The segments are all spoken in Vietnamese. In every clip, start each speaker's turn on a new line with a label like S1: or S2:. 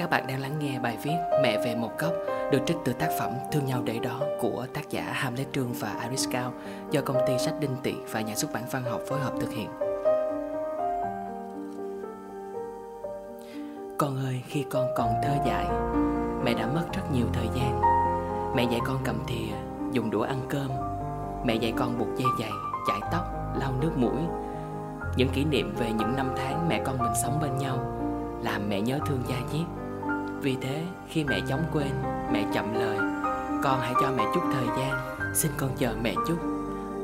S1: Các bạn đang lắng nghe bài viết Mẹ về một góc được trích từ tác phẩm Thương nhau để đó của tác giả Hamlet Trương và Iris Cao do công ty sách Đinh Tị và nhà xuất bản văn học phối hợp thực hiện. Con ơi, khi con còn thơ dại, mẹ đã mất rất nhiều thời gian. Mẹ dạy con cầm thìa, dùng đũa ăn cơm. Mẹ dạy con buộc dây giày, chải tóc, lau nước mũi. Những kỷ niệm về những năm tháng mẹ con mình sống bên nhau làm mẹ nhớ thương gia diết. Vì thế, khi mẹ chóng quên, mẹ chậm lời, con hãy cho mẹ chút thời gian, xin con chờ mẹ chút,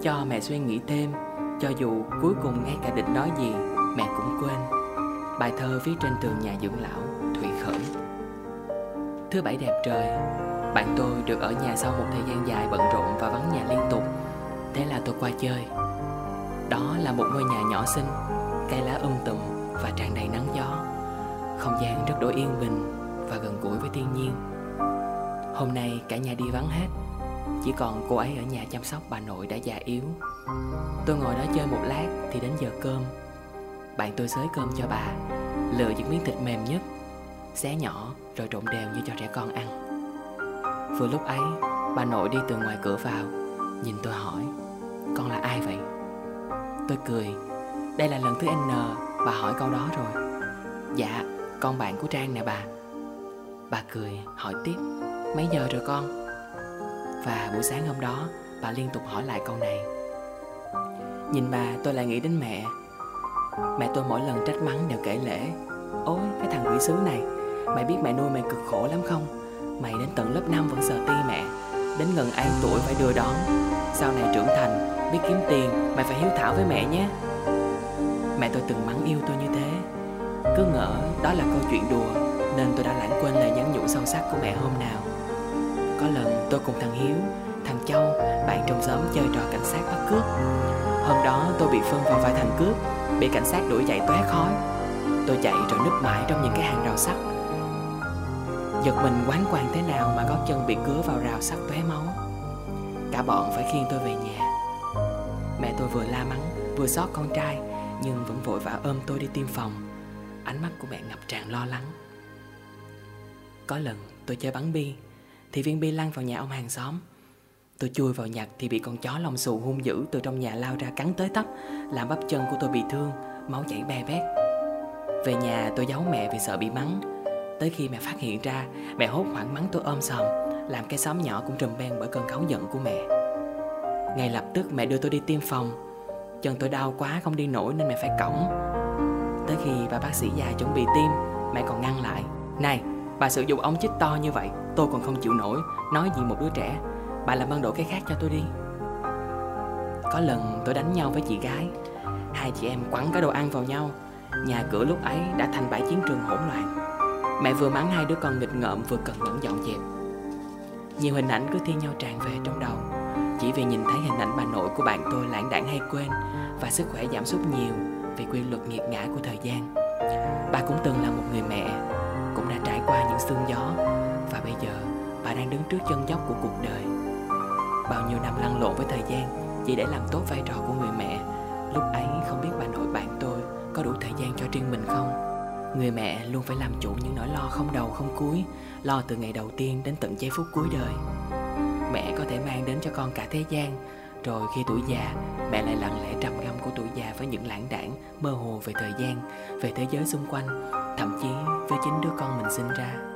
S1: cho mẹ suy nghĩ thêm, cho dù cuối cùng ngay cả định nói gì, mẹ cũng quên. Bài thơ viết trên tường nhà dưỡng lão, Thụy Khởi. Thứ bảy đẹp trời, bạn tôi được ở nhà sau một thời gian dài bận rộn và vắng nhà liên tục, thế là tôi qua chơi. Đó là một ngôi nhà nhỏ xinh, cây lá um tùm và tràn đầy nắng gió. Không gian rất đổi yên bình và gần gũi với thiên nhiên. Hôm nay cả nhà đi vắng hết. Chỉ còn cô ấy ở nhà chăm sóc bà nội đã già yếu. Tôi ngồi đó chơi một lát thì đến giờ cơm. Bạn tôi xới cơm cho bà, Lựa những miếng thịt mềm nhất, Xé nhỏ rồi trộn đều như cho trẻ con ăn. Vừa lúc ấy, Bà nội đi từ ngoài cửa vào, Nhìn tôi hỏi, Con là ai vậy? Tôi cười, Đây là lần thứ N, Bà hỏi câu đó rồi. Dạ con bạn của Trang nè bà. Bà cười, hỏi tiếp, Mấy giờ rồi con? Và buổi sáng hôm đó, Bà liên tục hỏi lại câu này. Nhìn bà, tôi lại nghĩ đến mẹ. Mẹ tôi mỗi lần trách mắng đều kể lễ Ôi, cái thằng quỷ sứ này, Mày biết mẹ nuôi mày cực khổ lắm không? Mày đến tận lớp 5 vẫn sợ ti mẹ, Đến gần an tuổi phải đưa đón. Sau này trưởng thành, Biết kiếm tiền, Mày phải hiếu thảo với mẹ nhé. Mẹ tôi từng mắng yêu tôi như thế. Cứ ngỡ đó là câu chuyện đùa nên tôi đã lãng quên lời nhắn nhủ sâu sắc của mẹ hôm nào. Có lần tôi cùng thằng Hiếu, thằng Châu, bạn trong xóm chơi trò cảnh sát bắt cướp. Hôm đó tôi bị phân vào vai thành cướp, bị cảnh sát đuổi chạy tóe khói. Tôi chạy rồi núp mãi trong những cái hàng rào sắt. Giật mình quán quàng thế nào mà gót chân bị cứa vào rào sắt tóe máu. Cả bọn phải khiêng tôi về nhà. Mẹ tôi vừa la mắng, vừa xót con trai Nhưng vẫn vội vã ôm tôi đi tiêm phòng. Ánh mắt của mẹ ngập tràn lo lắng có lần tôi chơi bắn bi Thì viên bi lăn vào nhà ông hàng xóm. Tôi chui vào nhặt thì bị con chó lông xù hung dữ từ trong nhà lao ra cắn tới tấp Làm bắp chân của tôi bị thương, máu chảy be bét. Về nhà tôi giấu mẹ vì sợ bị mắng. Tới khi mẹ phát hiện ra, mẹ hốt hoảng mắng tôi ôm sòm Làm cái xóm nhỏ cũng trùm ben bởi cơn cáu giận của mẹ. Ngay lập tức mẹ đưa tôi đi tiêm phòng. Chân tôi đau quá không đi nổi nên mẹ phải cõng. Tới khi bà bác sĩ già chuẩn bị tiêm Mẹ còn ngăn lại. Này Bà sử dụng ống chích to như vậy, Tôi còn không chịu nổi, Nói gì một đứa trẻ. Bà làm ơn đổi cái khác cho tôi đi. Có lần tôi đánh nhau với chị gái. Hai chị em quẳng cái đồ ăn vào nhau. Nhà cửa lúc ấy đã thành bãi chiến trường hỗn loạn. Mẹ vừa mắng hai đứa con nghịch ngợm, vừa cần mẫn dọn dẹp. Nhiều hình ảnh cứ thi nhau tràn về trong đầu. Chỉ vì nhìn thấy hình ảnh bà nội của bạn tôi lãng đảng hay quên, Và sức khỏe giảm sút nhiều Vì quy luật nghiệt ngã của thời gian. Bà cũng từng là một người mẹ sương gió. Và bây giờ, bà đang đứng trước chân dốc của cuộc đời. Bao nhiêu năm lăn lộn với thời gian chỉ để làm tốt vai trò của người mẹ. Lúc ấy, không biết bà nội bạn tôi có đủ thời gian cho riêng mình không? Người mẹ luôn phải làm chủ những nỗi lo không đầu không cuối, lo từ ngày đầu tiên đến tận giây phút cuối đời. Mẹ có thể mang đến cho con cả thế gian, rồi khi tuổi già, mẹ lại lặng lẽ trầm ngâm của tuổi già với những lãng đảng mơ hồ về thời gian, về thế giới xung quanh, thậm chí với chính đứa con mình sinh ra.